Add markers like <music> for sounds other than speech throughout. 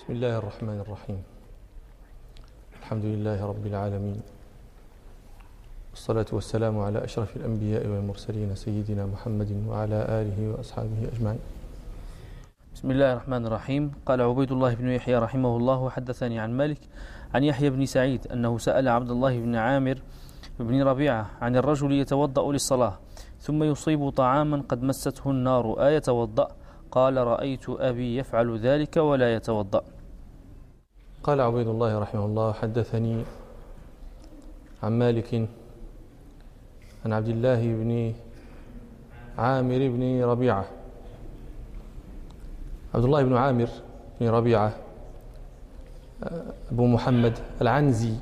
بسم الله الرحمن الرحيم. الحمد لله رب العالمين. والصلاة والسلام على أشرف الأنبياء والمرسلين سيدنا محمد وعلى آله وأصحابه أجمعين. بسم الله الرحمن الرحيم. قال عبيد الله بن يحيى رحمه الله وحدثني عن مالك عن يحيى بن سعيد أنه سأل عبد الله بن عامر بن ربيعة عن الرجل يتوضأ للصلاة ثم يصيب طعاما قد مسته النار أيتوضأ قال رأيت أبي يفعل ذلك ولا يتوضأ. قال عبيد الله رحمه الله حدثني عن مالك عن عبد الله بن عامر بن ربيعة. عبد الله بن عامر بن ربيعة أبو محمد العنزي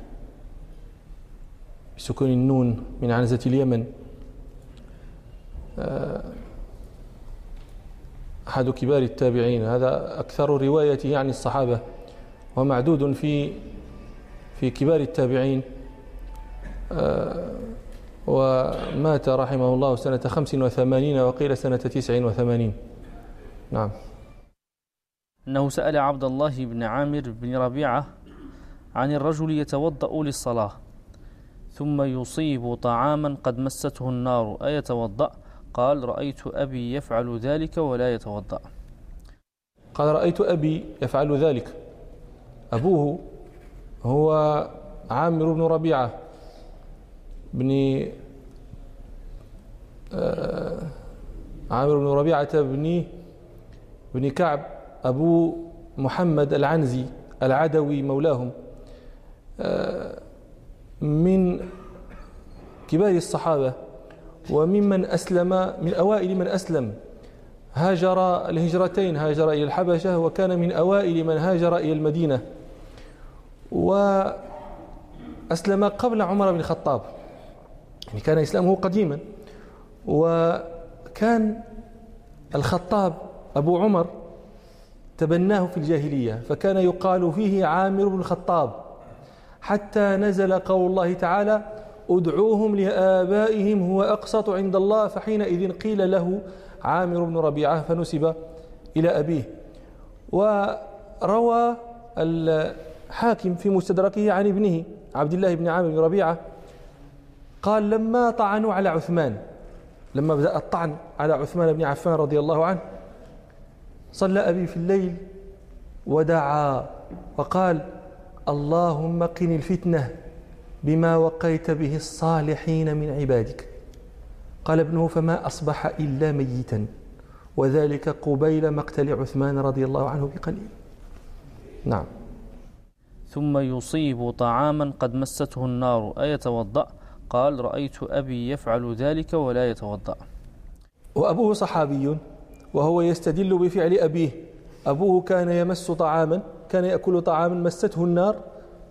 بسكون النون من عنزة اليمن. أحد كبار التابعين. هذا أكثر روايته عن الصحابة ومعدود في في كبار التابعين. ومات رحمه الله سنة خمس وثمانين وقيل سنة تسع وثمانين. نعم. أنه سأل عبد الله بن عامر بن ربيعة عن الرجل يتوضأ للصلاة ثم يصيب طعاما قد مسته النار أيتوضأ؟ قال رأيت أبي يفعل ذلك ولا يتوضأ. قال رأيت أبي يفعل ذلك. أبوه هو عامر بن ربيعة بن آه، عامر بن ربيعة بن بن كعب أبو محمد العنزي العدوي مولاهم. آه، من كبار الصحابة وممن أسلم من أوائل من أسلم. هاجر الهجرتين هاجر إلى الحبشة وكان من أوائل من هاجر إلى المدينة. وأسلم قبل عمر بن الخطاب. يعني كان إسلامه قديما. وكان الخطاب أبو عمر تبناه في الجاهلية فكان يقال فيه عامر بن الخطاب حتى نزل قول الله تعالى ادعوهم لآبائهم هو أقسط عند الله فحينئذ قيل له عامر بن ربيعة فنسب إلى أبيه. وروى الحاكم في مستدركه عن ابنه عبد الله بن عامر بن ربيعة قال لما طعنوا على عثمان لما بدأ الطعن على عثمان بن عفان رضي الله عنه صلى أبي في الليل ودعا وقال اللهم قني الفتنة بما وقيت به الصالحين من عبادك. قال ابنه فما أصبح إلا ميتا. وذلك قبيل مقتل عثمان رضي الله عنه بقليل. نعم. ثم يصيب طعاما قد مسته النار. أيتوضأ؟ قال رأيت أبي يفعل ذلك ولا يتوضأ. وأبوه صحابي وهو يستدل بفعل أبيه. أبوه كان يمس طعاما كان يأكل طعاما مسته النار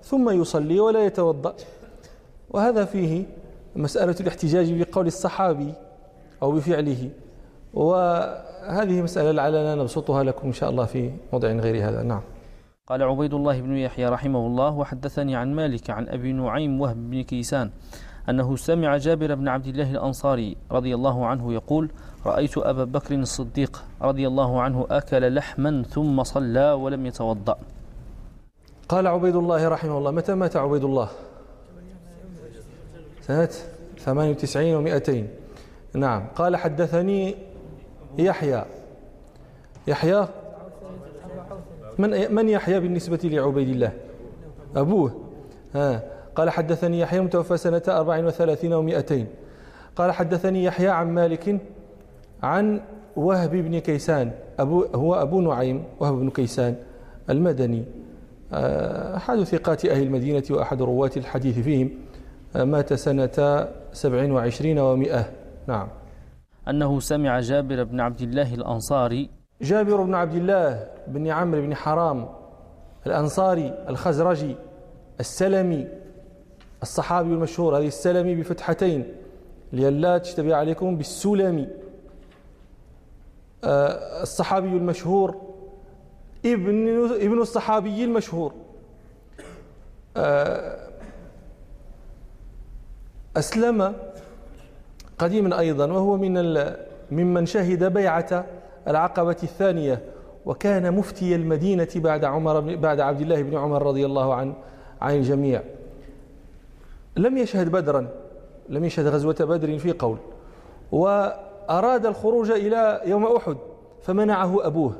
ثم يصلي ولا يتوضأ. وهذا فيه مسألة الاحتجاج بقول الصحابي أو بفعله. وهذه مسألة لعلنا نبسطها لكم إن شاء الله في موضع غير هذا. نعم. قال عبيد الله بن يحيى رحمه الله وحدثني عن مالك عن أبي نعيم وهب بن كيسان أنه سمع جابر بن عبد الله الأنصاري رضي الله عنه يقول رأيت أبا بكر الصديق رضي الله عنه أكل لحما ثم صلى ولم يتوضأ. قال عبيد الله رحمه الله متى مات عبيد الله؟ سنة 98 و200 نعم. قال حدثني يحيى. يحيى؟ من من يحيى بالنسبة لعبيد الله؟ أبوه. ها. قال حدثني يحيى متوفى سنة 34 و200 قال حدثني يحيى عن مالك عن وهب بن كيسان. أبو هو أبو نعيم وهب بن كيسان المدني. آه، أحد ثقات أهل المدينة وأحد رواة الحديث فيهم. مات سنة سبع وعشرين ومئة. نعم. أنه سمع جابر بن عبد الله الأنصاري. جابر بن عبد الله بن عمرو بن حرام الأنصاري الخزرجي السلمي الصحابي المشهور هذه السلمي بفتحتين. لئلا تشتبه عليكم بالسلمي. آه، الصحابي المشهور ابن ابن الصحابي المشهور. آه، أسلم قديما أيضا وهو من ممن شهد بيعة العقبة الثانية وكان مفتي المدينة بعد عمر بعد عبد الله بن عمر رضي الله عن عن الجميع. لم يشهد بدرا لم يشهد غزوة بدر في قول وأراد الخروج إلى يوم أحد فمنعه أبوه.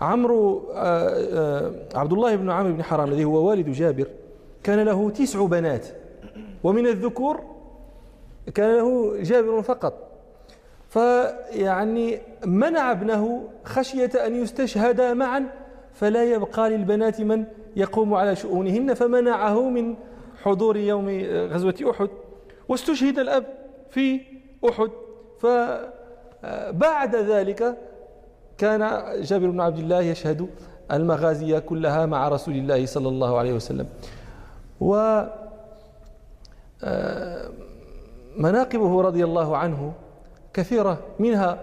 عمرو آه، آه، عبد الله بن عمرو بن حرام الذي هو والد جابر كان له تسع بنات. ومن الذكور كان له جابر فقط. فيعني منع ابنه خشية أن يستشهدا معا فلا يبقى للبنات من يقوم على شؤونهن فمنعه من حضور يوم غزوة أحد. واستشهد الأب في أحد. فبعد ذلك كان جابر بن عبد الله يشهد المغازي كلها مع رسول الله صلى الله عليه وسلم. و مناقبه رضي الله عنه كثيرة منها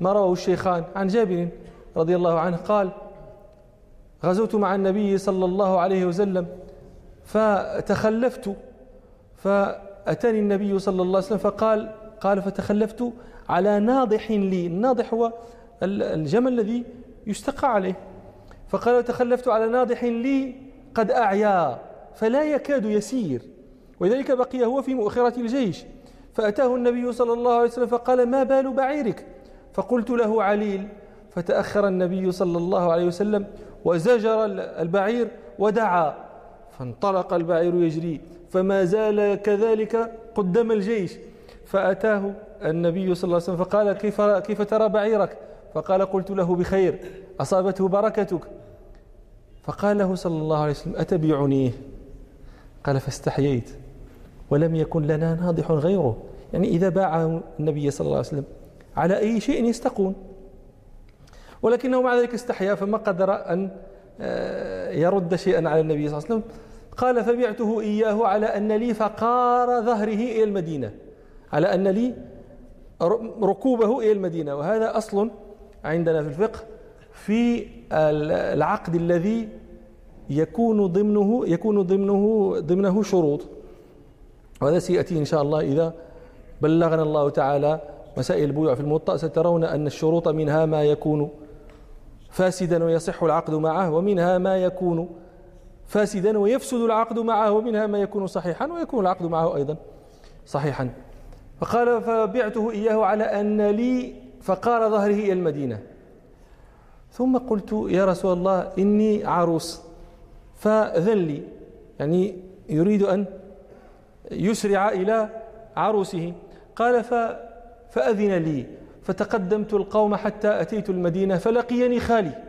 ما رواه الشيخان عن جابر رضي الله عنه قال غزوت مع النبي صلى الله عليه وسلم فتخلفت فأتاني النبي صلى الله عليه وسلم فقال قال فتخلفت على ناضح لي الناضح هو الجمل الذي يستقى عليه. فقال تخلفت على ناضح لي قد أعيا فلا يكاد يسير. ولذلك بقي هو في مؤخرة الجيش. فأتاه النبي صلى الله عليه وسلم فقال ما بال بعيرك؟ فقلت له عليل. فتأخر النبي صلى الله عليه وسلم وزجر البعير ودعا. فانطلق البعير يجري. فما زال كذلك قدام الجيش. فأتاه النبي صلى الله عليه وسلم فقال كيف, كيف ترى بعيرك؟ فقال قلت له بخير أصابته بركتك. فقال له صلى الله عليه وسلم أتبيعنيه قال فاستحييت. ولم يكن لنا ناضح غيره. يعني إذا باع النبي صلى الله عليه وسلم على أي شيء يستقون. ولكنه مع ذلك استحيا فما قدر أن آه، يرد شيئا على النبي صلى الله عليه وسلم. قال فبعته إياه على أن لي فقار ظهره إلى المدينة. على أن لي ركوبه إلى المدينة. وهذا أصل عندنا في الفقه في العقد الذي يكون ضمنه يكون ضمنه ضمنه شروط. وهذا سيأتي إن شاء الله إذا بلغنا الله تعالى مسائل البيوع في الموطأ سترون أن الشروط منها ما يكون فاسدا ويصح العقد معه ومنها ما يكون فاسدا ويفسد العقد معه ومنها ما يكون صحيحا ويكون العقد معه أيضا صحيحا. فقال فبعته إياه على أن لي فقال ظهره إلى المدينة. ثم قلت يا رسول الله إني عروس فأذن لي يعني يريد أن يسرع إلى عروسه. قال فأذن لي. فتقدمت القوم حتى أتيت المدينة فلقيني خالي.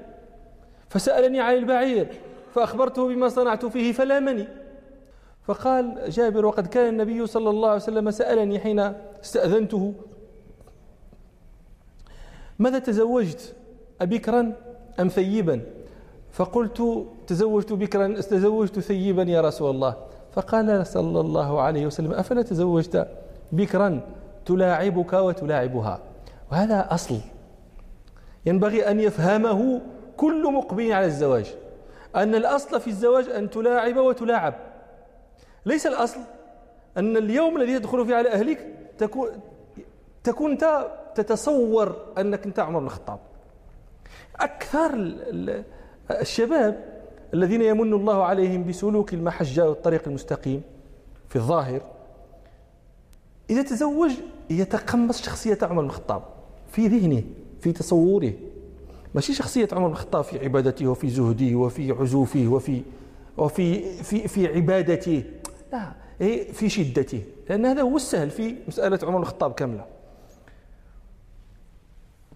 فسألني عن البعير فأخبرته بما صنعت فيه فلامني. فقال جابر وقد كان النبي صلى الله عليه وسلم سألني حين استأذنته ماذا تزوجت أبكرا أم ثيبا؟ فقلت تزوجت بكرا تزوجت ثيبا يا رسول الله. فقال صلى الله عليه وسلم أفلا تزوجت بكرا تلاعبك وتلاعبها؟ وهذا أصل. ينبغي أن يفهمه كل مقبل على الزواج أن الأصل في الزواج أن تلاعب وتلاعب. ليس الأصل أن اليوم الذي تدخل فيه على أهلك تكون تكون أنت تتصور أنك أنت عمر بن الخطاب. أكثر الشباب الذين يمن الله عليهم بسلوك المحجة والطريق المستقيم. في الظاهر إذا تزوج يتقمص شخصية عمر بن الخطاب في ذهنه في تصوره. ماشي شخصية عمر بن الخطاب في عبادته وفي زهده وفي عزوفه وفي وفي في في عبادته. لا في شدته. لأن هذا هو السهل في مسألة عمر بن الخطاب كاملة.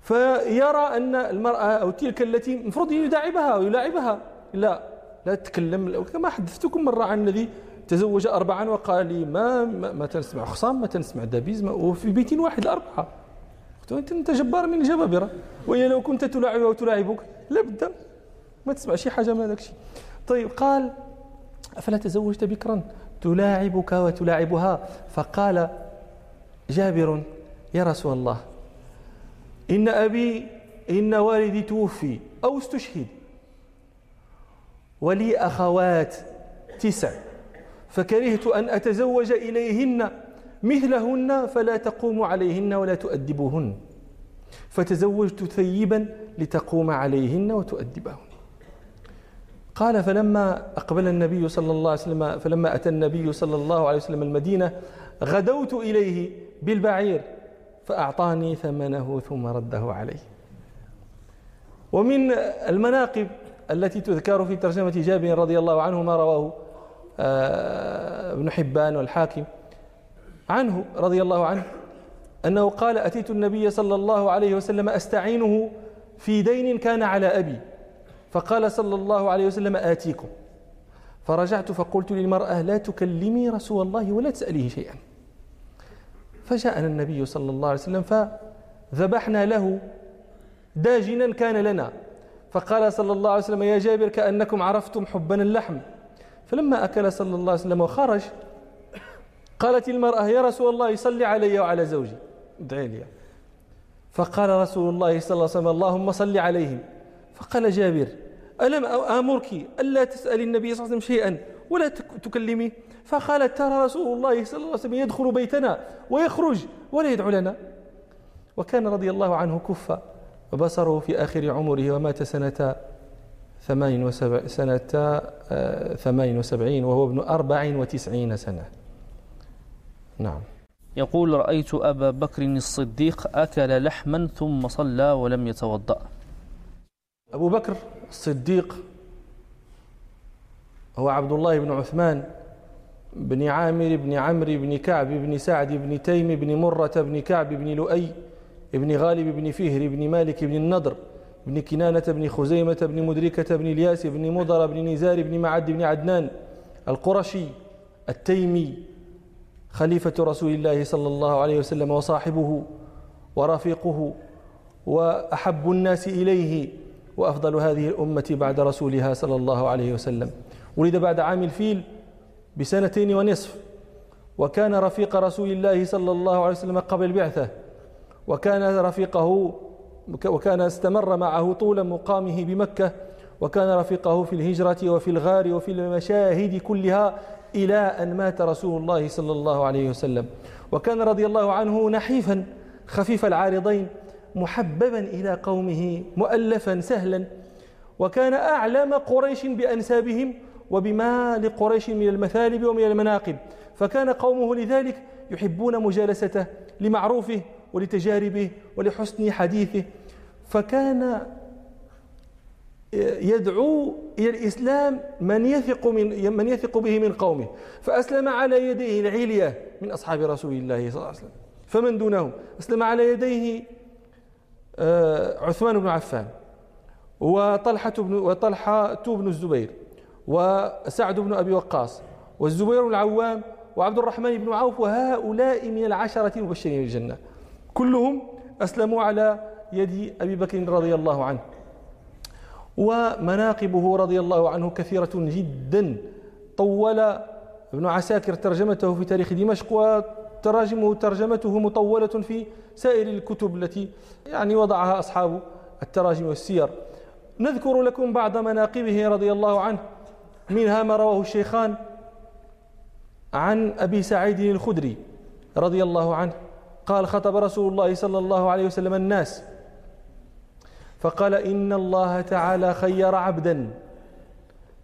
فيرى أن المرأة أو تلك التي المفروض يداعبها ويلاعبها. لا لا تتكلم كما حدثتكم مرة عن الذي تزوج أربعا وقال لي ما ما, ما تنسمع خصام ما تنسمع دبيز وفي بيت واحد الأربعة. قلت أنت جبار من الجبابرة وهي لو كنت تلاعبها وتلاعبك لابد ما تسمع شي حاجة من هذاك الشيء طيب قال أفلا تزوجت بكرا؟ تلاعبك وتلاعبها. فقال جابر يا رسول الله إن أبي إن والدي توفي أو استشهد. ولي أخوات تسع. فكرهت أن أتزوج إليهن مثلهن فلا تقوم عليهن ولا تؤدبهن. فتزوجت ثيبا لتقوم عليهن وتؤدبهن. قال فلما أقبل النبي صلى الله عليه وسلم فلما أتى النبي صلى الله عليه وسلم المدينة غدوت إليه بالبعير فأعطاني ثمنه ثم رده علي ومن المناقب التي تذكر في ترجمة جابر رضي الله عنه ما رواه آه، ابن حبان والحاكم عنه رضي الله عنه أنه قال أتيت النبي صلى الله عليه وسلم أستعينه في دين كان على أبي فقال صلى الله عليه وسلم آتيكم. فرجعت فقلت للمرأة لا تكلمي رسول الله ولا تسأليه شيئا. فجاءنا النبي صلى الله عليه وسلم فذبحنا له داجنا كان لنا. فقال صلى الله عليه وسلم يا جابر كأنكم عرفتم حبنا اللحم. فلما أكل صلى الله عليه وسلم وخرج قالت المرأة يا رسول الله صل علي وعلى زوجي. ادعي لي فقال رسول الله صلى الله عليه وسلم اللهم صل عليهم. فقال جابر ألم آمرك ألا تسأل النبي صلى الله عليه وسلم شيئا ولا تكلمي؟ فقالت ترى رسول الله صلى الله عليه وسلم يدخل بيتنا ويخرج ولا يدعو لنا. وكان رضي الله عنه كف وبصره في آخر عمره ومات سنة ثمان وسبع سنة آه، ثمان وسبعين وهو ابن أربع وتسعين سنة. نعم. يقول رأيت أبا بكر الصديق أكل لحما ثم صلى ولم يتوضأ. أبو بكر الصديق هو عبد الله بن عثمان بن عامر بن عمرو بن كعب بن سعد بن تيم بن مرة بن كعب بن لؤي بن غالب بن فهر بن مالك بن النضر بن كنانة بن خزيمة بن مدركة بن الياس بن مضر بن نزار بن معد بن عدنان القرشي التيمي خليفة رسول الله صلى الله عليه وسلم وصاحبه ورفيقه وأحب الناس إليه وأفضل هذه الأمة بعد رسولها صلى الله عليه وسلم. ولد بعد عام الفيل بسنتين ونصف وكان رفيق رسول الله صلى الله عليه وسلم قبل البعثة وكان رفيقه وكان استمر معه طول مقامه بمكة وكان رفيقه في الهجرة وفي الغار وفي المشاهد كلها إلى أن مات رسول الله صلى الله عليه وسلم. وكان رضي الله عنه نحيفا خفيف العارضين محببا إلى قومه مؤلفا سهلا. وكان أعلم قريش بأنسابهم وبما لقريش من المثالب ومن المناقب. فكان قومه لذلك يحبون مجالسته لمعروفه ولتجاربه ولحسن حديثه. فكان يدعو إلى الإسلام من يثق من من يثق به من قومه. فأسلم على يديه العلية من أصحاب رسول الله صلى الله عليه وسلم. فمن دونهم؟ أسلم على يديه آه، عثمان بن عفان وطلحة بن وطلحة بن الزبير وسعد بن أبي وقاص والزبير العوام وعبد الرحمن بن عوف وهؤلاء من العشرة المبشرين بالجنة. كلهم أسلموا على يد أبي بكر رضي الله عنه. ومناقبه رضي الله عنه كثيرة جدا. طول ابن عساكر ترجمته في تاريخ دمشق وتراجمه ترجمته مطولة في سائر الكتب التي يعني وضعها أصحاب التراجم والسير. نذكر لكم بعض مناقبه رضي الله عنه. منها ما رواه الشيخان عن أبي سعيد الخدري رضي الله عنه. قال خطب رسول الله صلى الله عليه وسلم الناس. فقال إن الله تعالى خير عبدا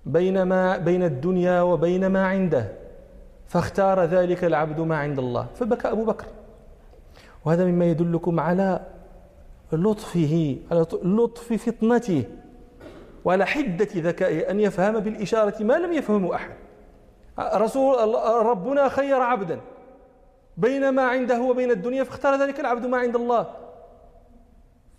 بين ما بين الدنيا وبين ما عنده فاختار ذلك العبد ما عند الله. فبكى أبو بكر. وهذا مما يدلكم على لطفه على لطف فطنته وعلى حدة ذكائه أن يفهم بالإشارة ما لم يفهمه أحد. رسول ربنا خير عبدا. بين ما عنده وبين الدنيا فاختار ذلك العبد ما عند الله.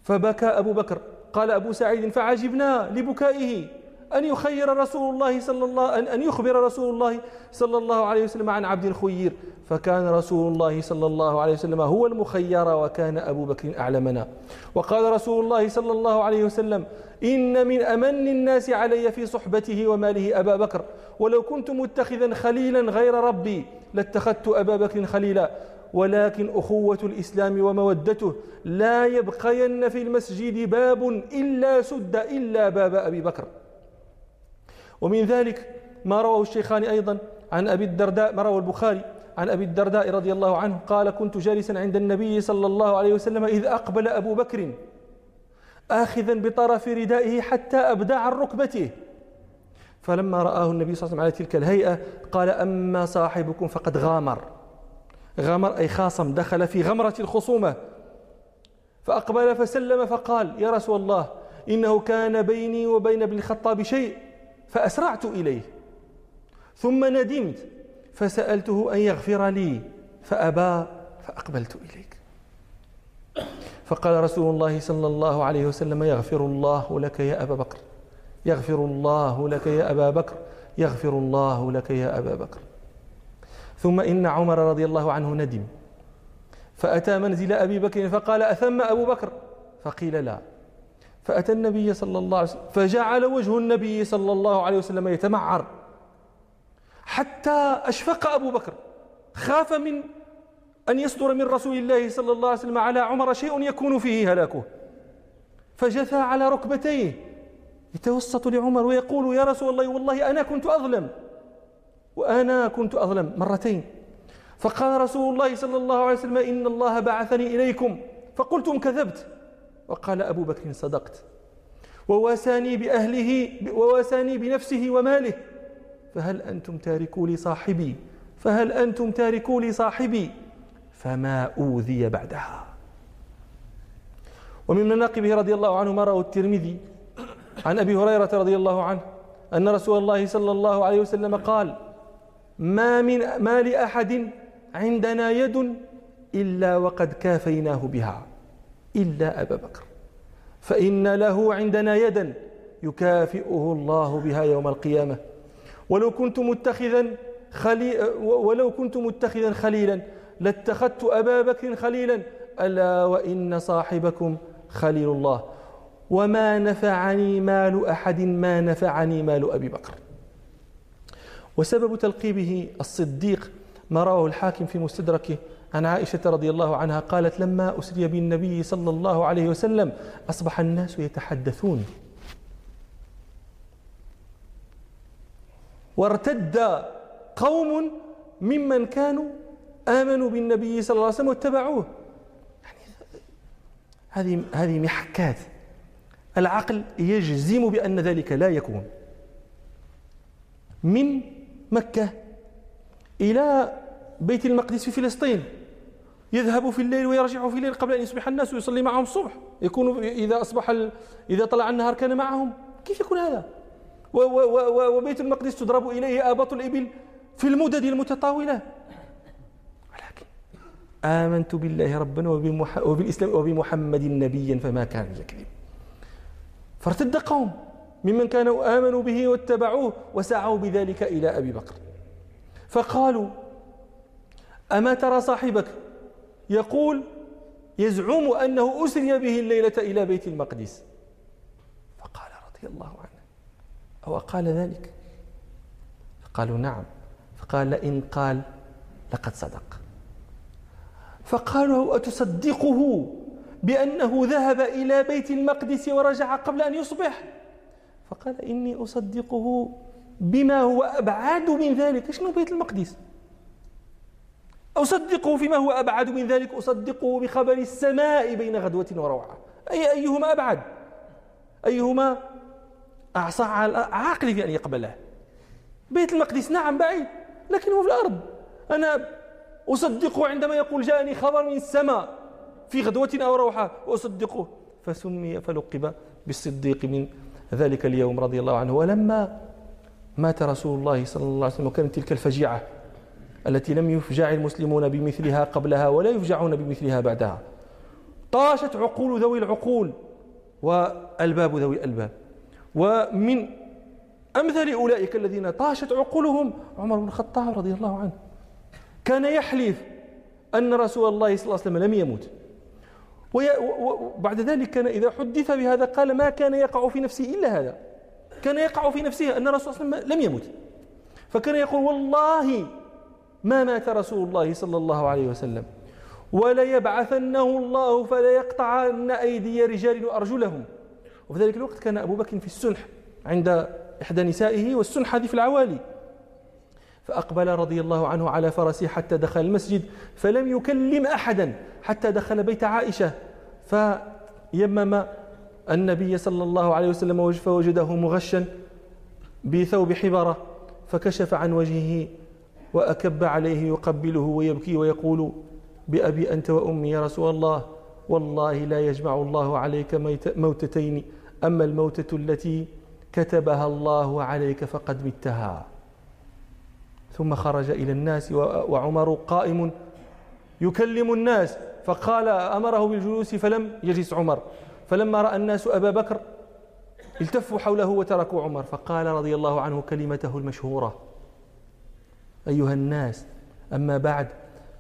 فبكى أبو بكر. قال أبو سعيد فعجبنا لبكائه. أن يخير رسول الله صلى الله أن يخبر رسول الله صلى الله عليه وسلم عن عبد خير فكان رسول الله صلى الله عليه وسلم هو المخير وكان أبو بكر أعلمنا. وقال رسول الله صلى الله عليه وسلم إن من أمن الناس علي في صحبته وماله أبا بكر. ولو كنت متخذا خليلا غير ربي لاتخذت أبا بكر خليلا. ولكن أخوة الإسلام ومودته لا يبقين في المسجد باب إلا سد إلا باب أبي بكر. ومن ذلك ما رواه الشيخان أيضا عن أبي الدرداء ما رواه البخاري عن أبي الدرداء رضي الله عنه قال كنت جالسا عند النبي صلى الله عليه وسلم إذ أقبل أبو بكر آخذا بطرف ردائه حتى أبدع عن ركبته. فلما رآه النبي صلى الله عليه وسلم على تلك الهيئة قال أما صاحبكم فقد غامر. غامر أي خاصم دخل في غمرة الخصومة. فأقبل فسلم فقال يا رسول الله إنه كان بيني وبين ابن الخطاب شيء. فأسرعت إليه. ثم ندمت فسألته أن يغفر لي فأبى فأقبلت إليك. فقال رسول الله صلى الله عليه وسلم يغفر الله لك يا أبا بكر يغفر الله لك يا أبا بكر يغفر الله لك يا أبا بكر. ثم إن عمر رضي الله عنه ندم فأتى منزل أبي بكر فقال أثم أبو بكر؟ فقيل لا. فأتى النبي صلى الله عليه وسلم فجعل وجه النبي صلى الله عليه وسلم يتمعر. حتى أشفق أبو بكر. خاف من أن يصدر من رسول الله صلى الله عليه وسلم على عمر شيء يكون فيه هلاكه. فجثى على ركبتيه. يتوسط لعمر ويقول يا رسول الله والله أنا كنت أظلم. وأنا كنت أظلم مرتين. فقال رسول الله صلى الله عليه وسلم إن الله بعثني إليكم. فقلتم كذبت وقال أبو بكر صدقت. وواساني بأهله وواساني بنفسه وماله. فهل أنتم تاركوا لي صاحبي؟ فهل أنتم تاركوا لي صاحبي؟ فما أوذي بعدها. ومن مناقبه رضي الله عنه ما روى الترمذي. عن أبي هريرة رضي الله عنه أن رسول الله صلى الله عليه وسلم قال ما من ما لأحد عندنا يد إلا وقد كافيناه بها. إلا أبا بكر. فإن له عندنا يدا يكافئه الله بها يوم القيامة. ولو كنت متخذا خلي ولو كنت متخذا خليلا لاتخذت أبا بكر خليلا ألا وإن صاحبكم خليل الله. وما نفعني مال أحد ما نفعني مال أبي بكر. وسبب تلقيبه الصديق ما رواه الحاكم في مستدركه عن عائشة رضي الله عنها قالت لما أسري بالنبي صلى الله عليه وسلم أصبح الناس يتحدثون. وارتد قوم ممن كانوا آمنوا بالنبي صلى الله عليه وسلم واتبعوه. يعني هذه هذه محكات. العقل يجزم بأن ذلك لا يكون. من مكة إلى بيت المقدس في فلسطين. يذهب في الليل ويرجع في الليل قبل أن يصبح الناس ويصلي معهم الصبح. يكون إذا أصبح ال... إذا طلع النهار كان معهم. كيف يكون هذا؟ و... و... و... وبيت المقدس تضرب إليه آبط الإبل في المدد المتطاولة. ولكن آمنت بالله ربا وبمح... وبالإسلام وبمحمد نبيا فما كان يكذب. فارتد قوم ممن كانوا آمنوا به واتبعوه وسعوا بذلك إلى أبي بكر. فقالوا أما ترى صاحبك يقول يزعم أنه أسري به الليلة إلى بيت المقدس. فقال رضي الله عنه. أو قال ذلك؟ قالوا نعم. فقال إن قال لقد صدق. فقالوا أتصدقه بأنه ذهب إلى بيت المقدس ورجع قبل أن يصبح؟ فقال إني أصدقه بما هو أبعد من ذلك. شنو بيت المقدس؟ أصدقه فيما هو أبعد من ذلك أصدقه بخبر السماء بين غدوة وروعة. أي أيهما أبعد؟ أيهما أعصى على عاقل في أن يقبله. بيت المقدس نعم بعيد لكن هو في الأرض. أنا أصدقه عندما يقول جاءني خبر من السماء في غدوة أو روحة وأصدقه فسمي فلقب بالصديق من ذلك اليوم رضي الله عنه. ولما مات رسول الله صلى الله عليه وسلم وكانت تلك الفجيعة التي لم يفجع المسلمون بمثلها قبلها ولا يفجعون بمثلها بعدها. طاشت عقول ذوي العقول والباب ذوي الألباب. ومن أمثل أولئك الذين طاشت عقولهم عمر بن الخطاب رضي الله عنه. كان يحلف أن رسول الله صلى الله عليه وسلم لم يمت وبعد ذلك كان إذا حدث بهذا قال ما كان يقع في نفسه إلا هذا. كان يقع في نفسه أن الرسول صلى الله عليه وسلم لم يمت فكان يقول والله ما مات رسول الله صلى الله عليه وسلم. وليبعثنه الله فليقطعن أيدي رجال وأرجلهم. وفي ذلك الوقت كان أبو بكر في السنح عند إحدى نسائه والسنح هذه في العوالي. فأقبل رضي الله عنه على فرسه حتى دخل المسجد فلم يكلم أحدا حتى دخل بيت عائشة. فيمم النبي صلى الله عليه وسلم فوجده مغشا بثوب حبرة فكشف عن وجهه وأكب عليه يقبله ويبكي ويقول بأبي أنت وأمي يا رسول الله والله لا يجمع الله عليك موتتين أما الموتة التي كتبها الله عليك فقد متها. ثم خرج إلى الناس وعمر قائم يكلم الناس فقال أمره بالجلوس فلم يجلس عمر. فلما رأى الناس أبا بكر التفوا حوله وتركوا عمر. فقال رضي الله عنه كلمته المشهورة. أيها الناس. أما بعد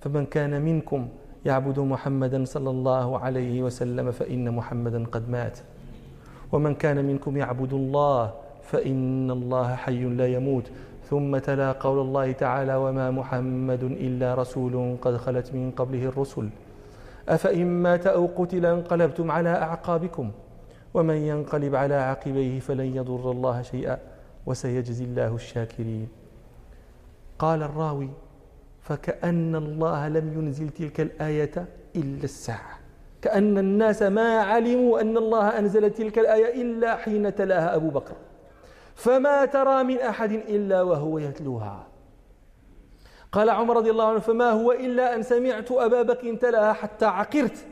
فمن كان منكم يعبد محمدا صلى الله عليه وسلم فإن محمدا قد مات. ومن كان منكم يعبد الله فإن الله حي لا يموت. ثم تلا قول الله تعالى وما محمد إلا رسول قد خلت من قبله الرسل. أفإن مات أو قتل انقلبتم على أعقابكم. ومن ينقلب على عقبيه فلن يضر الله شيئا. وسيجزي الله الشاكرين. قال الراوي فكأن الله لم ينزل تلك الآية إلا الساعة. كأن الناس ما علموا أن الله أنزل تلك الآية إلا حين تلاها أبو بكر. فما ترى من أحد إلا وهو يتلوها. قال عمر رضي الله عنه فما هو إلا أن سمعت أبا بكر تلاها حتى عقرت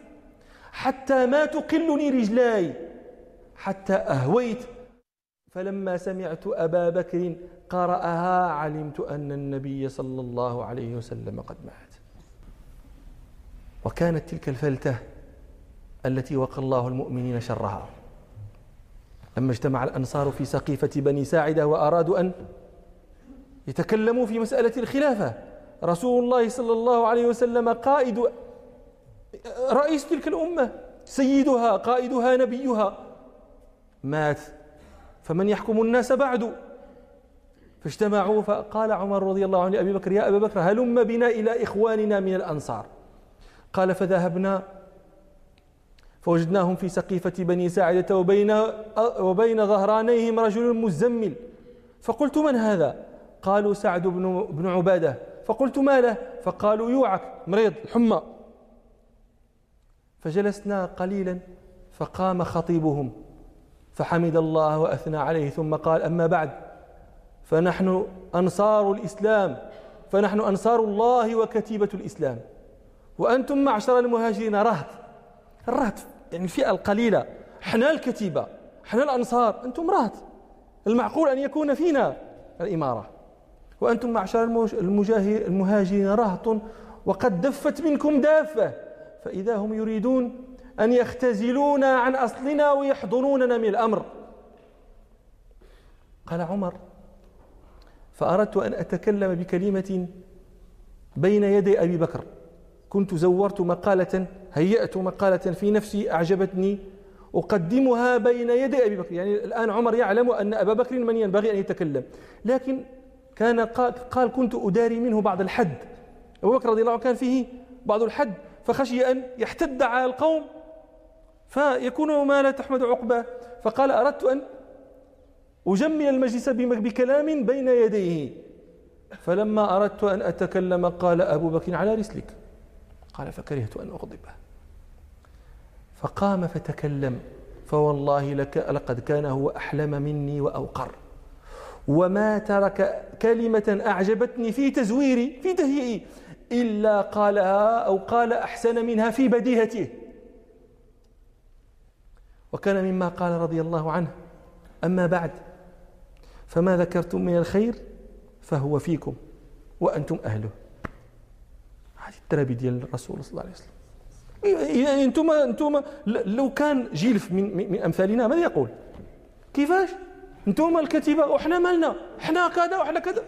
حتى ما تقلني رجلاي حتى أهويت فلما سمعت أبا بكر قرأها علمت أن النبي صلى الله عليه وسلم قد مات. وكانت تلك الفلتة التي وقى الله المؤمنين شرها. لما اجتمع الأنصار في سقيفة بني ساعدة وأرادوا أن يتكلموا في مسألة الخلافة رسول الله صلى الله عليه وسلم قائد رئيس تلك الأمة سيدها قائدها نبيها مات. فمن يحكم الناس بعد؟ فاجتمعوا فقال عمر رضي الله عنه لأبي بكر يا أبا بكر هلم بنا إلى إخواننا من الأنصار. قال فذهبنا فوجدناهم في سقيفة بني ساعدة وبين, وبين ظهرانيهم رجل مزمل. فقلت من هذا؟ قالوا سعد بن, بن عبادة. فقلت ما له؟ فقالوا يوعك مريض الحمى فجلسنا قليلا فقام خطيبهم. فحمد الله وأثنى عليه ثم قال أما بعد فنحن أنصار الإسلام فنحن أنصار الله وكتيبة الإسلام. وأنتم معشر المهاجرين رهط الرهط يعني الفئة القليلة. إحنا الكتيبة إحنا الأنصار أنتم رهط. المعقول أن يكون فينا الإمارة. وأنتم معشر المهاجرين رهط. وقد دفت منكم دافة فإذا هم يريدون أن يختزلونا عن أصلنا ويحضنوننا من الأمر. قال عمر فأردت أن أتكلم بكلمة بين يدي أبي بكر. كنت زورت مقالة هيأت مقالة في نفسي أعجبتني أقدمها بين يدي أبي بكر. يعني الآن عمر يعلم أن أبا بكر من ينبغي أن يتكلم. لكن كان قال كنت أداري منه بعض الحد. أبو بكر رضي الله عنه كان فيه بعض الحد فخشي أن يحتد على القوم فيكون ما لا تحمد عقبه فقال أردت أن أجمل المجلس بكلام بين يديه. فلما أردت أن أتكلم قال أبو بكر على رسلك. قال فكرهت أن أغضبه. فقام فتكلم. فوالله لك لقد كان هو أحلم مني وأوقر. وما ترك كلمة أعجبتني في تزويري في تهيئي. إلا قالها أو قال أحسن منها في بديهته. وكان مما قال رضي الله عنه. أما بعد فما ذكرتم من الخير فهو فيكم وأنتم أهله. هذه التربية ديال الرسول صلى الله عليه وسلم. يعني أنتم أنتم لو كان جيل من, من أمثالنا ماذا يقول؟ كيفاش؟ أنتم الكتيبه وحنا مالنا؟ إحنا كذا وحنا كذا.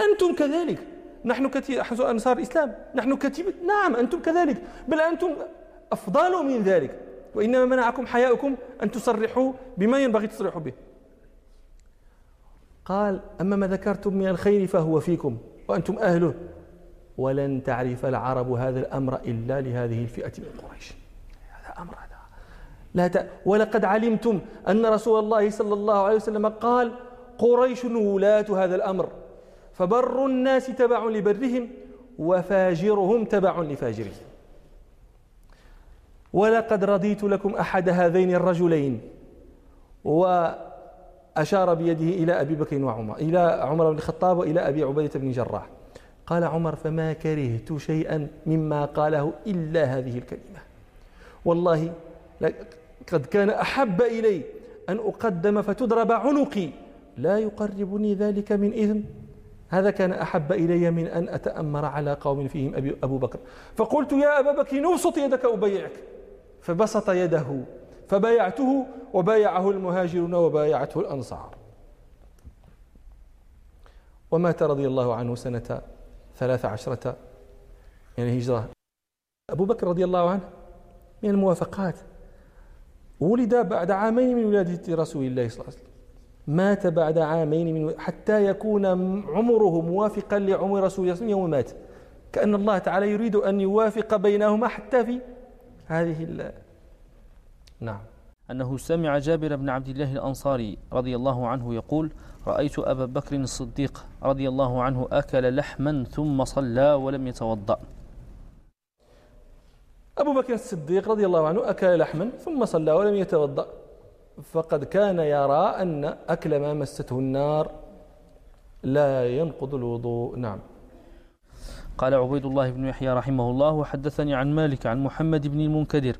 أنتم كذلك. نحن أنصار الإسلام. نحن كتيبه نعم أنتم كذلك. بل أنتم أفضل من ذلك. وإنما منعكم حياؤكم أن تصرحوا بما ينبغي تصرحوا به. قال أما ما ذكرتم من الخير فهو فيكم وأنتم أهله. ولن تعرف العرب هذا الأمر إلا لهذه الفئة من قريش. هذا أمر هذا. لا ت... ولقد علمتم أن رسول الله صلى الله عليه وسلم قال قريش ولاة هذا الأمر فبر الناس تبع لبرهم وفاجرهم تبع لفاجرهم. ولقد رضيت لكم أحد هذين الرجلين. وأشار بيده إلى أبي بكر وعمر إلى عمر بن الخطاب وإلى أبي عبيدة بن جراح. قال عمر فما كرهت شيئا مما قاله إلا هذه الكلمة. والله قد كان أحب إلي أن أقدم فتضرب عنقي. لا يقربني ذلك من إثم هذا كان أحب إلي من أن أتأمر على قوم فيهم أبو بكر. فقلت يا أبا بكر نبسط يدك أبيعك فبسط يده فبايعته وبايعه المهاجرون وبايعته الأنصار. ومات رضي الله عنه سنة ثلاث عشرة يعني هجرة أبو بكر رضي الله عنه من الموافقات. ولد بعد عامين من ولادة رسول الله صلى الله عليه وسلم. مات بعد عامين من حتى يكون عمره موافقا لعمر رسول الله صلى الله عليه وسلم يوم مات. كأن الله تعالى يريد أن يوافق بينهما حتى في هذه نعم. أنه سمع جابر بن عبد الله الأنصاري رضي الله عنه يقول رأيت أبا بكر الصديق رضي الله عنه أكل لحما ثم صلى ولم يتوضأ. أبو بكر الصديق رضي الله عنه أكل لحما ثم صلى ولم يتوضأ. فقد كان يرى أن أكل ما مسته النار لا ينقض الوضوء. نعم. قال عبيد الله بن يحيى رحمه الله وحدثني عن مالك عن محمد بن المنكدر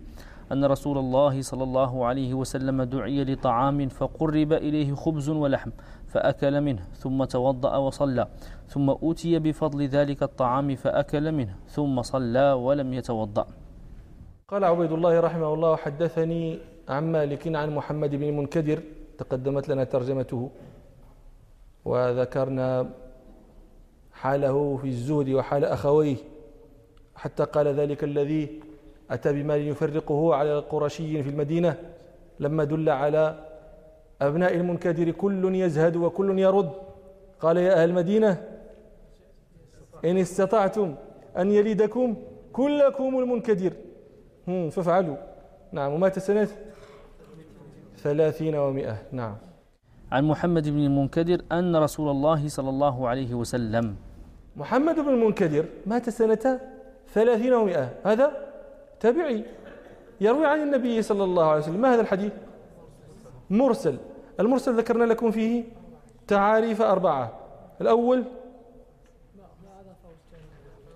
أن رسول الله صلى الله عليه وسلم دعي لطعام فقرب إليه خبز ولحم فأكل منه ثم توضأ وصلى ثم أوتي بفضل ذلك الطعام فأكل منه ثم صلى ولم يتوضأ. قال عبيد الله رحمه الله حدثني عن مالك عن محمد بن المنكدر تقدمت لنا ترجمته وذكرنا حاله في الزهد وحال أخويه. حتى قال ذلك الذي أتى بمال يفرقه على قرشي في المدينة لما دل على أبناء المنكدر كل يزهد وكل يرد. قال يا أهل المدينة إن استطعتم أن يلدكم كلكم المنكدر. فافعلوا. نعم ومات سنة ثلاثين ومائة. نعم. عن محمد بن المنكدر أن رسول الله صلى الله عليه وسلم محمد بن المنكدر مات سنة ثلاثين ومائة هذا تابعي يروي عن النبي صلى الله عليه وسلم. ما هذا الحديث؟ مرسل. المرسل ذكرنا لكم فيه تعاريف أربعة. الأول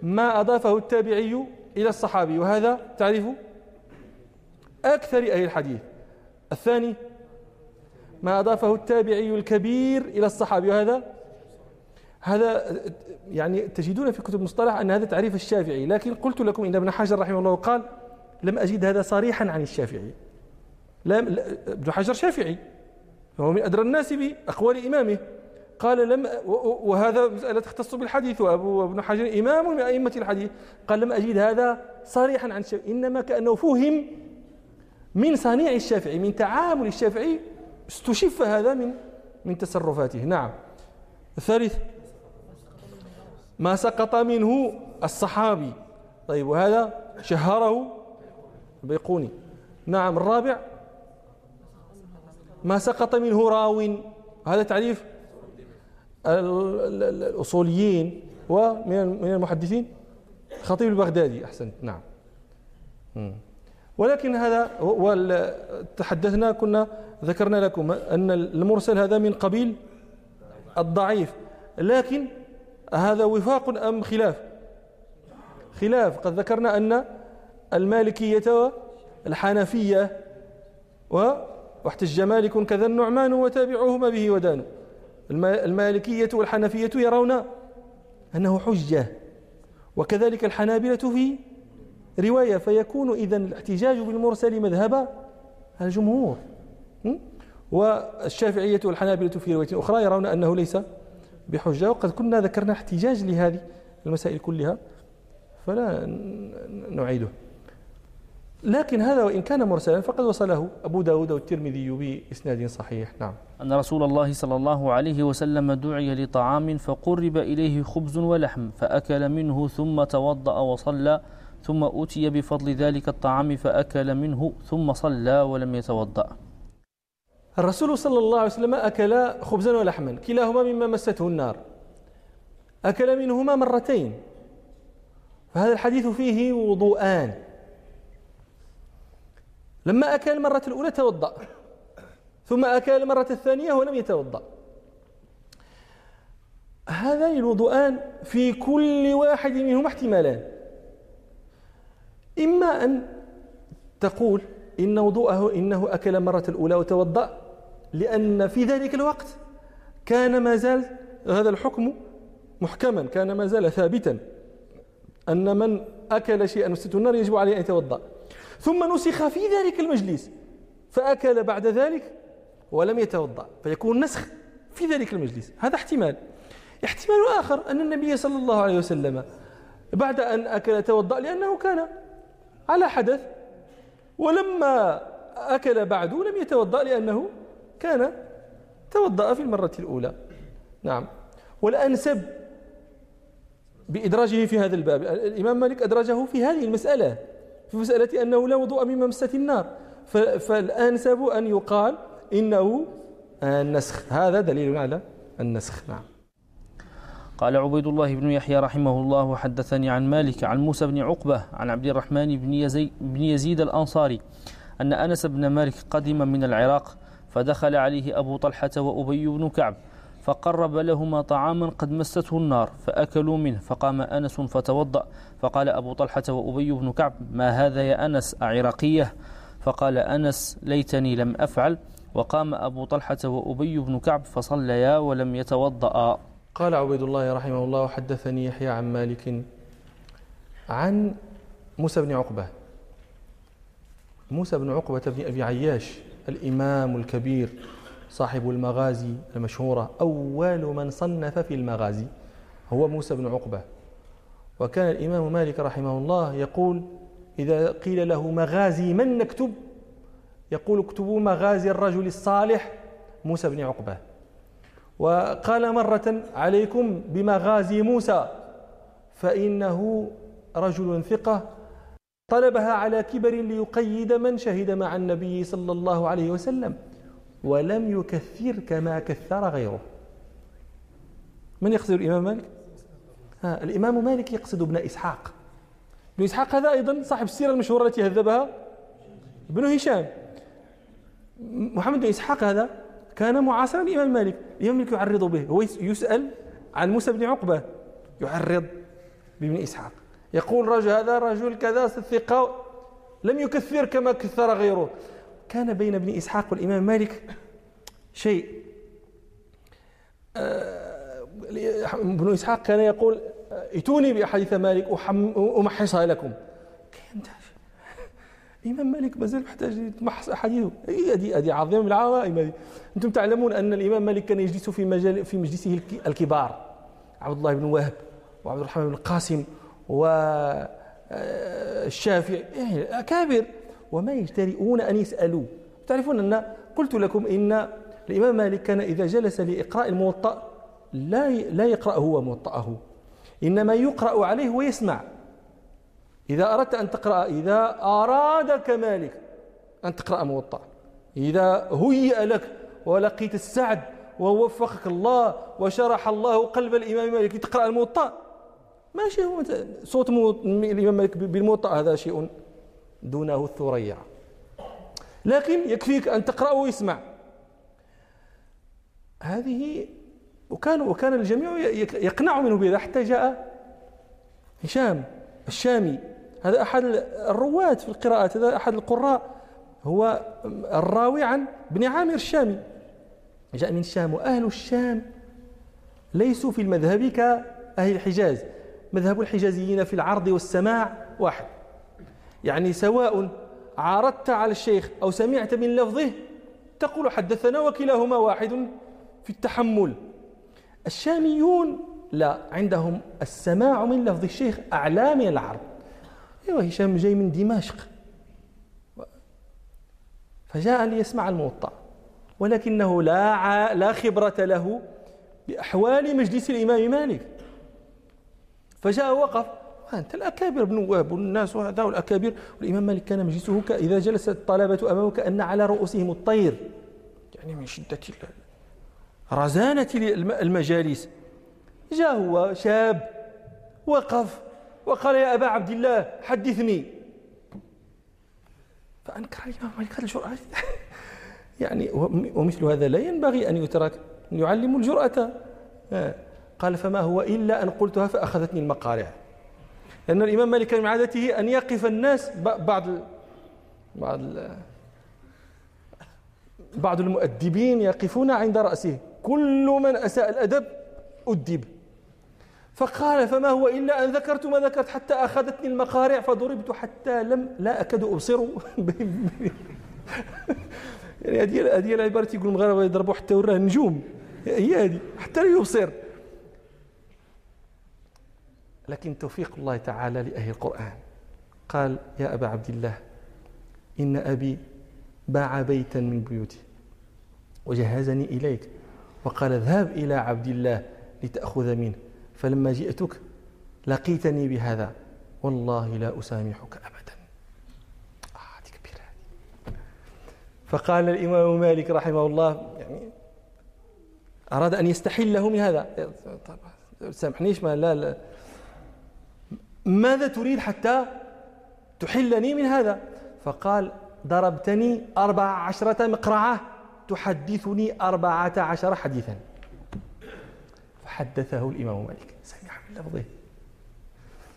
ما أضافه التابعي إلى الصحابي وهذا تعرف أكثر أهل الحديث. الثاني ما أضافه التابعي الكبير إلى الصحابي وهذا هذا يعني تجدون في كتب المصطلح أن هذا تعريف الشافعي لكن قلت لكم إن ابن حجر رحمه الله قال لم أجد هذا صريحا عن الشافعي. لم ابن حجر شافعي فهو من أدرى الناس بأقوال إمامه. قال لم وهذا مسألة تختص بالحديث وأبو ابن حجر إمام من أئمة الحديث. قال لم أجد هذا صريحا عن الشافعي. إنما كأنه فهم من صنيع الشافعي من تعامل الشافعي استشف هذا من من تصرفاته. نعم. الثالث ما سقط منه الصحابي. طيب وهذا شهره البيقوني. نعم الرابع. ما سقط منه راو. هذا تعريف الأصوليين ومن من المحدثين. خطيب البغدادي أحسنت. نعم. ولكن هذا تحدثنا كنا ذكرنا لكم أن المرسل هذا من قبيل الضعيف. لكن هذا وفاق أم خلاف؟ خلاف. قد ذكرنا أن المالكية والحنفية واحتج مالك كذا النعمان وتابعوهما به ودانوا المالكية والحنفية يرون أنه حجة وكذلك الحنابلة في رواية فيكون إذا الاحتجاج بالمرسل مذهب الجمهور. والشافعية والحنابلة في رواية أخرى يرون أنه ليس بحجة وقد كنا ذكرنا احتجاج لهذه المسائل كلها فلا نعيده. لكن هذا وإن كان مرسلا فقد وصله أبو داود والترمذي بإسناد صحيح. نعم. أن رسول الله صلى الله عليه وسلم دعي لطعام فقرب إليه خبز ولحم فأكل منه ثم توضأ وصلى ثم أتي بفضل ذلك الطعام فأكل منه ثم صلى ولم يتوضأ. الرسول صلى الله عليه وسلم أكل خبزا ولحما كلاهما مما مسته النار. أكل منهما مرتين. فهذا الحديث فيه وضوءان. لما أكل المرة الأولى توضأ ثم أكل المرة الثانية ولم يتوضأ. هذان الوضوءان في كل واحد منهما احتمالان. إما أن تقول إن وضوءه إنه أكل المرة الأولى وتوضأ لأن في ذلك الوقت كان ما زال هذا الحكم محكما كان ما زال ثابتا أن من أكل شيئا مسته النار يجب عليه أن يتوضأ. ثم نسخ في ذلك المجلس فأكل بعد ذلك ولم يتوضأ فيكون نسخ في ذلك المجلس. هذا احتمال. احتمال آخر أن النبي صلى الله عليه وسلم بعد أن أكل توضأ لأنه كان على حدث ولما أكل بعد لم يتوضأ لأنه كان توضأ في المرة الأولى. نعم. والأنسب بإدراجه في هذا الباب. الإمام مالك أدرجه في هذه المسألة في مسألة أنه لا وضوء من ممسة النار. فالأنسب أن يقال إنه النسخ. هذا دليل على النسخ. نعم. قال عبيد الله بن يحيى رحمه الله وحدثني عن مالك عن موسى بن عقبة عن عبد الرحمن بن, يزي بن يزيد الأنصاري أن أنس بن مالك قدم من العراق فدخل عليه أبو طلحة وأبي بن كعب فقرب لهما طعاما قد مسته النار فأكلوا منه فقام أنس فتوضأ فقال أبو طلحة وأبي بن كعب ما هذا يا أنس؟ أعراقية؟ فقال أنس ليتني لم أفعل. وقام أبو طلحة وأبي بن كعب فصليا ولم يتوضأ قال عبيد الله رحمه الله حدثني يحيى عن مالك عن موسى بن عقبة. موسى بن عقبة بن أبي عياش. الإمام الكبير صاحب المغازي المشهورة أول من صنف في المغازي هو موسى بن عقبة. وكان الإمام مالك رحمه الله يقول إذا قيل له مغازي من نكتب؟ يقول اكتبوا مغازي الرجل الصالح موسى بن عقبة. وقال مرة عليكم بمغازي موسى فإنه رجل ثقة طلبها على كبر ليقيد من شهد مع النبي صلى الله عليه وسلم ولم يكثر كما كثر غيره. من يقصد الإمام مالك؟ ها الإمام مالك يقصد ابن إسحاق. ابن إسحاق هذا أيضا صاحب السيرة المشهورة التي هذبها ابن هشام. محمد بن إسحاق هذا كان معاصرا للإمام مالك. الإمام مالك يعرض به هو يسأل عن موسى بن عقبة يعرض بابن إسحاق. يقول رجل هذا رجل كذا الثقة لم يكثر كما كثر غيره. كان بين ابن إسحاق والإمام مالك شيء. آه، ابن إسحاق كان يقول ائتوني بأحاديث مالك أمحصها لكم. الإمام مالك مازال محتاج يتمحص أحاديثه. هذه هذه عظيمة من العوائم أنتم تعلمون أن الإمام مالك كان يجلس في مجال في مجلسه الكبار. عبد الله بن وهب وعبد الرحمن بن القاسم والشافعي آه، يعني أكابر وما يجترئون أن يسألوا. تعرفون أن قلت لكم إن الإمام مالك كان إذا جلس لإقراء الموطأ لا لا يقرأ هو موطأه إنما يقرأ عليه ويسمع. إذا أردت أن تقرأ إذا أرادك مالك أن تقرأ موطأ. إذا هيئ لك ولقيت السعد ووفقك الله وشرح الله قلب الإمام مالك تقرأ الموطأ ماشي هو صوت الإمام مالك بالموطأ هذا شيء دونه الثريا لكن يكفيك أن تقرأ ويسمع. هذه وكان وكان الجميع يقنع منه بهذا حتى جاء هشام الشامي. هذا أحد الرواة في القراءات هذا أحد القراء هو الراوي عن ابن عامر الشامي. جاء من الشام وأهل الشام ليسوا في المذهب كأهل الحجاز. مذهب الحجازيين في العرض والسماع واحد. يعني سواء عارضت على الشيخ أو سمعت من لفظه تقول حدثنا وكلاهما واحد في التحمل. الشاميون لا عندهم السماع من لفظ الشيخ أعلى من العرض. أيوه هشام جاي من دمشق. فجاء ليسمع الموطأ. ولكنه لا لا خبرة له بأحوال مجلس الإمام مالك. فجاء وقف. أنت الأكابر ابن وهب والناس وهذا الأكابر والإمام مالك كان مجلسه إذا جلس الطلبة أمامه كأن على رؤوسهم الطير. يعني من شدة رزانة المجالس. جاء هو شاب وقف وقال يا أبا عبد الله حدثني. فأنكر الإمام مالك هذا الجرأة. <laughs> يعني ومثل هذا لا ينبغي أن يترك يعلم الجرأة. آه. قال فما هو إلا أن قلتها فأخذتني المقارع. لأن الإمام مالك من عادته أن يقف الناس بعض بعض بعض المؤدبين يقفون عند رأسه. كل من أساء الأدب أدب. فقال فما هو إلا أن ذكرت ما ذكرت حتى أخذتني المقارع فضربت حتى لم لا أكاد أبصر. <laughs> يعني هذه هذه العبارة يقول المغاربة يضربوا حتى وراه نجوم هي هذه. حتى لا يبصر. لكن توفيق الله تعالى لأهل القرآن. قال يا أبا عبد الله إن أبي باع بيتا من بيوتي وجهزني إليك وقال اذهب إلى عبد الله لتأخذ منه فلما جئتك لقيتني بهذا والله لا أسامحك أبدا. آه دي كبيرة. فقال الإمام مالك رحمه الله يعني أراد أن يستحله من هذا. سامحنيش ما لا, لا. ماذا تريد حتى تحلني من هذا؟ فقال ضربتني أربع عشرة مقرعة تحدثني أربعة عشر حديثا. فحدثه الإمام مالك. سمع من لفظه.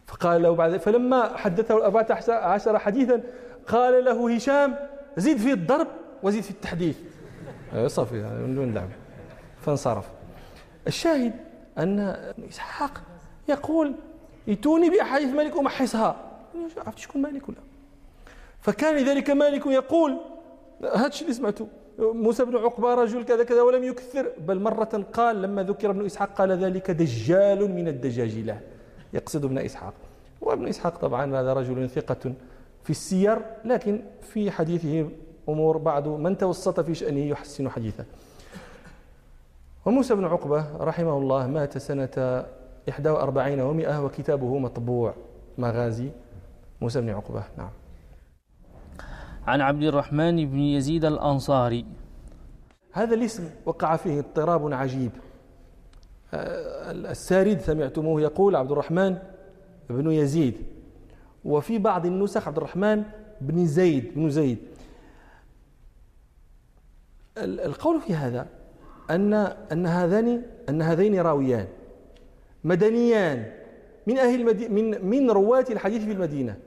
فقال له بعد فلما حدثه الأربعة عشر حديثا قال له هشام زيد في الضرب وزيد في التحديث. أه، صافي من دون دعم. فانصرف. الشاهد أن إسحاق يقول ائتوني بأحاديث مالك أمحصها. عرفت شكون مالك ولا؟ فكان لذلك مالك يقول هذا الشيء اللي سمعته. موسى بن عقبة رجل كذا كذا ولم يكثر بل مرة قال لما ذكر ابن إسحاق قال ذلك دجال من الدجاجلة يقصد ابن إسحاق. وابن إسحاق طبعا هذا رجل ثقة في السير لكن في حديثه أمور بعض من توسط في شأنه يحسن حديثه. وموسى بن عقبة رحمه الله مات سنة 41 و100 وكتابه مطبوع. مغازي موسى بن عقبة. نعم. عن عبد الرحمن بن يزيد الأنصاري. هذا الاسم وقع فيه اضطراب عجيب. آه، السارد سمعتموه يقول عبد الرحمن بن يزيد وفي بعض النسخ عبد الرحمن بن زيد بن زيد. القول في هذا أن أن هذان أن هذين راويان. مدنيان من أهل من من رواة الحديث في المدينة.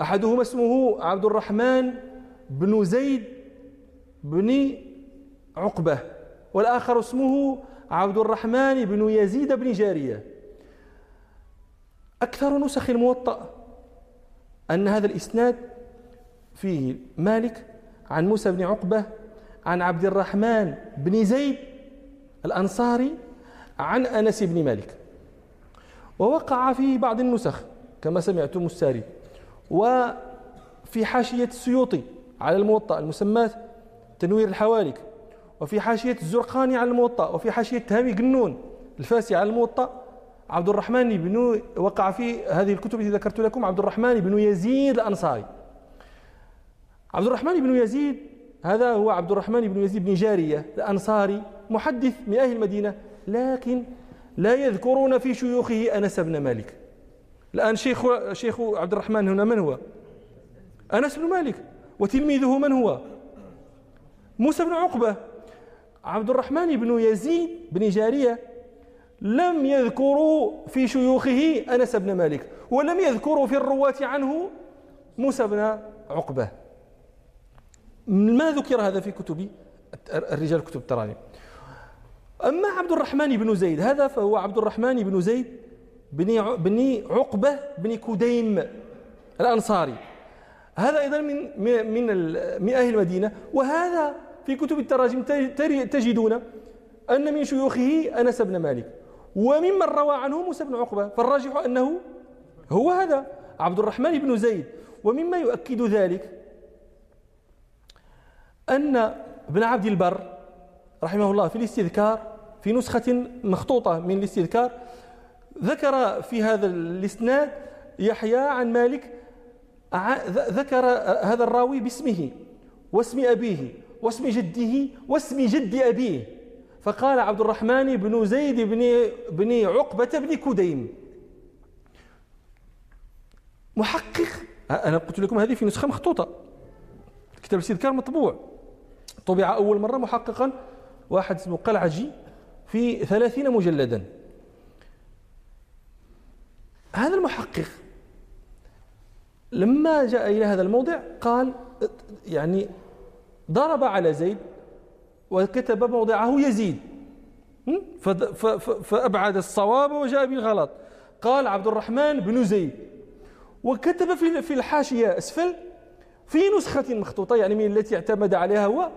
أحدهما اسمه عبد الرحمن بن زيد بن عقبة والآخر اسمه عبد الرحمن بن يزيد بن جارية. أكثر نسخ الموطأ أن هذا الإسناد فيه مالك عن موسى بن عقبة عن عبد الرحمن بن زيد الأنصاري عن أنس بن مالك. ووقع في بعض النسخ كما سمعتم الساري وفي حاشية السيوطي على الموطأ المسماة تنوير الحوالك وفي حاشية الزرقاني على الموطأ وفي حاشية تهامي قنون الفاسي على الموطأ. عبد الرحمن بن وقع في هذه الكتب التي ذكرت لكم عبد الرحمن بن يزيد الأنصاري. عبد الرحمن بن يزيد هذا هو عبد الرحمن بن يزيد بن جارية الأنصاري محدث من أهل المدينة لكن لا يذكرون في شيوخه أنس بن مالك. الآن شيخ شيخ عبد الرحمن هنا من هو؟ أنس بن مالك. وتلميذه من هو؟ موسى بن عقبة. عبد الرحمن بن يزيد بن جارية لم يذكروا في شيوخه أنس بن مالك ولم يذكروا في الرواة عنه موسى بن عقبة. ما ذكر هذا في كتب الرجال كتب الترانيم أما عبد الرحمن بن زيد هذا فهو عبد الرحمن بن زيد بن عقبة بن كديم الأنصاري. هذا أيضا من من من أهل المدينة. وهذا في كتب التراجم تجدون أن من شيوخه أنس بن مالك. وممن روى عنه موسى بن عقبة. فالراجح أنه هو هذا عبد الرحمن بن زيد. ومما يؤكد ذلك أن ابن عبد البر رحمه الله في الاستذكار في نسخة مخطوطة من الاستذكار ذكر في هذا الإسناد يحيى عن مالك ذكر هذا الراوي باسمه واسم أبيه واسم جده واسم جد أبيه. فقال عبد الرحمن بن زيد بن بن عقبة بن كديم. محقق أنا قلت لكم هذه في نسخة مخطوطة. كتاب الاستذكار مطبوع. طبع أول مرة محققا واحد اسمه قلعجي. في ثلاثين مجلدا. هذا المحقق لما جاء إلى هذا الموضع قال يعني ضرب على زيد وكتب موضعه يزيد فأبعد الصواب وجاء بالغلط. قال عبد الرحمن بن زيد وكتب في الحاشية أسفل في نسخة مخطوطة يعني من التي اعتمد عليها هو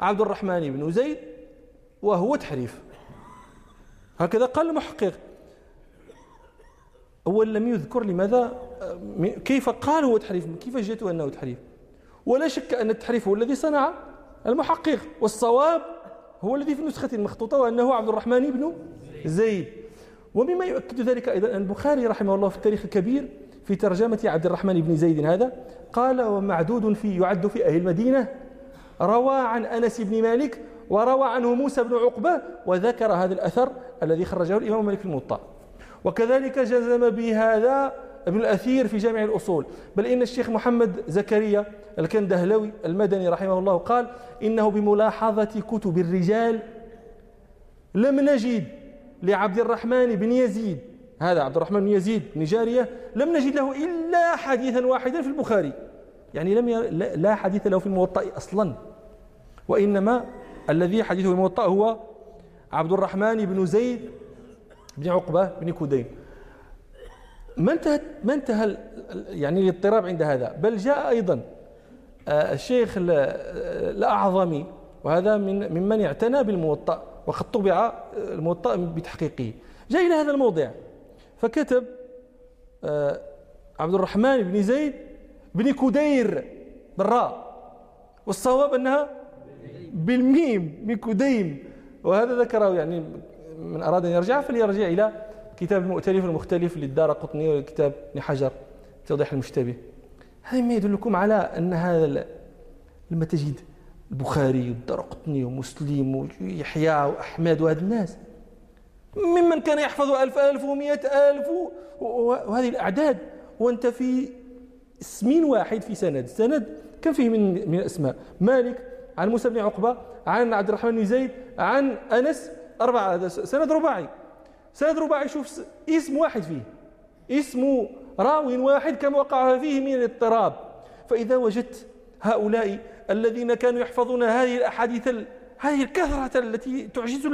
عبد الرحمن بن زيد وهو تحريف. هكذا قال المحقق. أول لم يذكر لماذا؟ كيف قال هو تحريف؟ كيف جئت أنه تحريف؟ ولا شك أن التحريف هو الذي صنع المحقق والصواب هو الذي في النسخة المخطوطة وأنه عبد الرحمن بن زيد. ومما يؤكد ذلك أيضا أن البخاري رحمه الله في التاريخ الكبير في ترجمة عبد الرحمن بن زيد هذا قال ومعدود في يعد في أهل المدينة. روى عن أنس بن مالك وروى عنه موسى بن عقبة وذكر هذا الأثر الذي خرجه الإمام مالك الموطأ. وكذلك جزم بهذا ابن الأثير في جامع الأصول. بل إن الشيخ محمد زكريا الكندهلوي المدني رحمه الله قال إنه بملاحظة كتب الرجال لم نجد لعبد الرحمن بن يزيد. هذا عبد الرحمن بن يزيد بن جارية لم نجد له إلا حديثا واحدا في البخاري. يعني لم ي... لا حديث له في الموطأ أصلا. وإنما الذي حديثه الموطأ هو عبد الرحمن بن زيد بن عقبة بن كدين ما انتهى ما انتهى يعني الاضطراب عند هذا. بل جاء أيضا آه، الشيخ الاعظمي وهذا من ممن اعتنى بالموطأ وقد طبع الموطأ بتحقيقه. جاء إلى هذا الموضع فكتب آه، عبد الرحمن بن زيد بن كدير بالراء. والصواب أنها بالميم من كديم وهذا ذكره يعني من أراد أن يرجع فليرجع إلى كتاب المؤتلف المختلف للدار قطني وكتاب ابن حجر توضيح المشتبه. هذا ما يدلكم على أن هذا لما تجد البخاري والدار قطني ومسلم ويحيى وأحمد وهذا الناس ممن كان يحفظ ألف ألف ومئة ألف وهذه الأعداد. وأنت في اسم واحد في سند. سند كم فيه من من الأسماء؟ مالك عن موسى بن عقبة عن عبد الرحمن بن زيد عن أنس أربعة سند رباعي. سند رباعي شوف اسم واحد فيه. اسم راو واحد كما وقع فيه من الاضطراب. فإذا وجدت هؤلاء الذين كانوا يحفظون هذه الأحاديث هذه الكثرة التي تعجز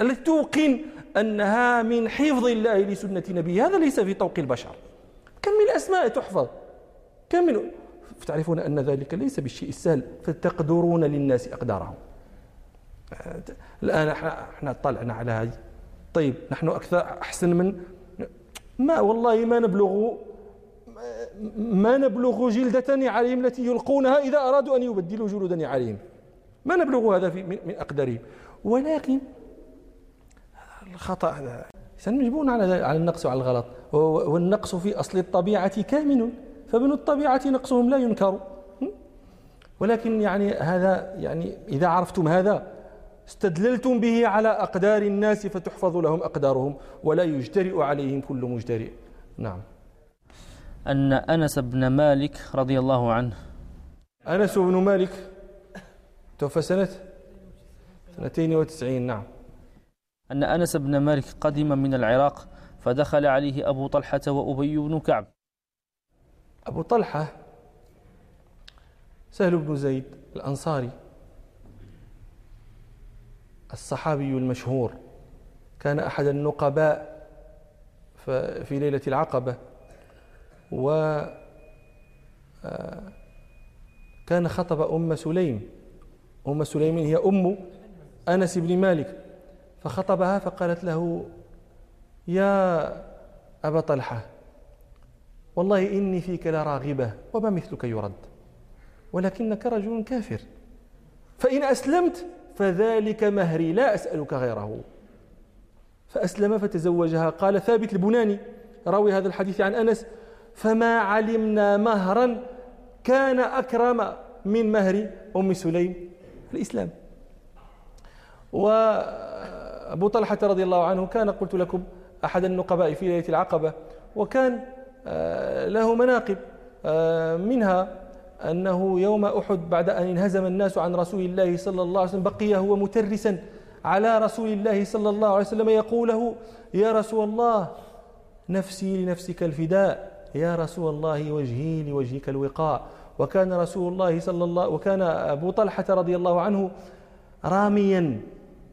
التي توقن أنها من حفظ الله لسنة نبيه. هذا ليس في طوق البشر. كم من الأسماء تحفظ؟ كم من تعرفون أن ذلك ليس بالشيء السهل فتقدرون للناس أقدارهم. الآن إحنا طلعنا على هذه. طيب نحن أكثر أحسن من ما والله ما نبلغ ما نبلغ جلدة عليهم التي يلقونها إذا أرادوا أن يبدلوا جلودا عليهم. ما نبلغ هذا في من أقدارهم. ولكن الخطأ هذا. مجبون على على النقص وعلى الغلط. والنقص في أصل الطبيعة كامن. فابن الطبيعة نقصهم لا ينكر. ولكن يعني هذا يعني إذا عرفتم هذا استدللتم به على أقدار الناس فتحفظ لهم أقدارهم ولا يجترئ عليهم كل مجترئ. نعم. أن أنس بن مالك رضي الله عنه. أنس بن مالك توفى سنة 92 نعم. أن أنس بن مالك قدم من العراق فدخل عليه أبو طلحة وأبي بن كعب. أبو طلحة سهل بن زيد الأنصاري الصحابي المشهور كان أحد النقباء في ليلة العقبة و آه، كان خطب أم سليم. أم سليم هي أم أنس بن مالك. فخطبها فقالت له يا أبا طلحة والله إني فيك لراغبة وما مثلك يرد. ولكنك رجل كافر. فإن أسلمت فذلك مهري لا أسألك غيره. فأسلم فتزوجها. قال ثابت البناني راوي هذا الحديث عن أنس فما علمنا مهرا كان أكرم من مهر أم سليم الإسلام. وأبو طلحة رضي الله عنه كان قلت لكم أحد النقباء في ليلة العقبة وكان له مناقب. آه، منها أنه يوم أحد بعد أن انهزم الناس عن رسول الله صلى الله عليه وسلم بقي هو مترسا على رسول الله صلى الله عليه وسلم يقول له يا رسول الله نفسي لنفسك الفداء يا رسول الله وجهي لوجهك الوقاء. وكان رسول الله صلى الله وكان أبو طلحة رضي الله عنه راميا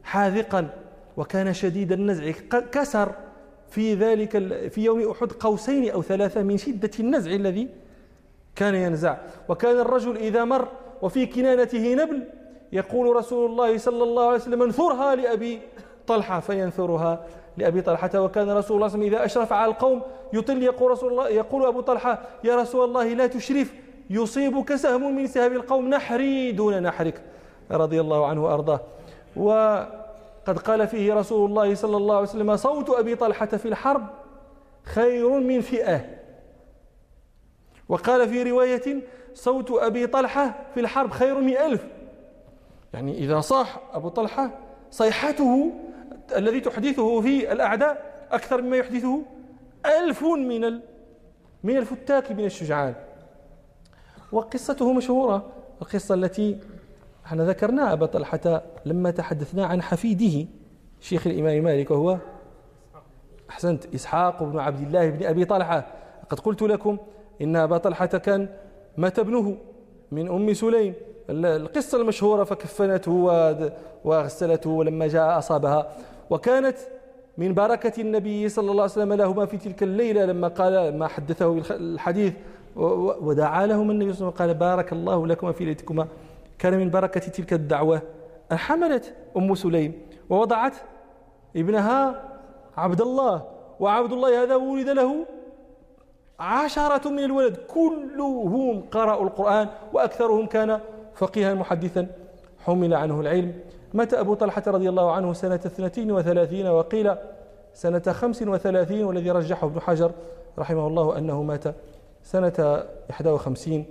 حاذقا وكان شديد النزع كسر. في ذلك في يوم أحد قوسين أو ثلاثة من شدة النزع الذي كان ينزع. وكان الرجل إذا مر وفي كنانته نبل يقول رسول الله صلى الله عليه وسلم انثرها لأبي طلحة فينثرها لأبي طلحة. وكان رسول الله صلى الله عليه وسلم إذا أشرف على القوم يطل يقول رسول الله يقول أبو طلحة يا رسول الله لا تشرف يصيبك سهم من سهام القوم نحري دون نحرك. رضي الله عنه وأرضاه. وقد قال فيه رسول الله صلى الله عليه وسلم صوت أبي طلحة في الحرب خير من فئة. وقال في رواية صوت أبي طلحة في الحرب خير من ألف. يعني إذا صاح أبو طلحة صيحته الذي تحدثه في الأعداء أكثر مما يحدثه ألف من من الفتاك من الشجعان. وقصته مشهورة القصة التي إحنا ذكرناها أبا طلحة لما تحدثنا عن حفيده شيخ الإمام مالك وهو أحسنت إسحاق بن عبد الله بن أبي طلحة. قد قلت لكم إن أبا طلحة كان مات ابنه من أم سليم. القصة المشهورة فكفنته وغسلته ولما جاء أصابها. وكانت من بركة النبي صلى الله عليه وسلم لهما في تلك الليلة لما قال ما حدثه الحديث ودعا لهما النبي صلى الله عليه وسلم قال بارك الله لكما في ليلتكما. كان من بركة تلك الدعوة. أن حملت أم سليم ووضعت ابنها عبد الله وعبد الله هذا ولد له عشرة من الولد. كلهم قرأوا القرآن وأكثرهم كان فقيها محدثا. حمل عنه العلم. مات أبو طلحة رضي الله عنه سنة اثنتين وثلاثين وقيل سنة خمس وثلاثين والذي رجحه ابن حجر رحمه الله أنه مات سنة إحدى وخمسين.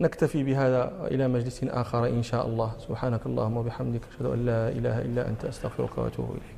نكتفي بهذا إلى مجلس آخر إن شاء الله. سبحانك اللهم وبحمدك أشهد أن لا إله إلا أنت أستغفرك وأتوب إليك.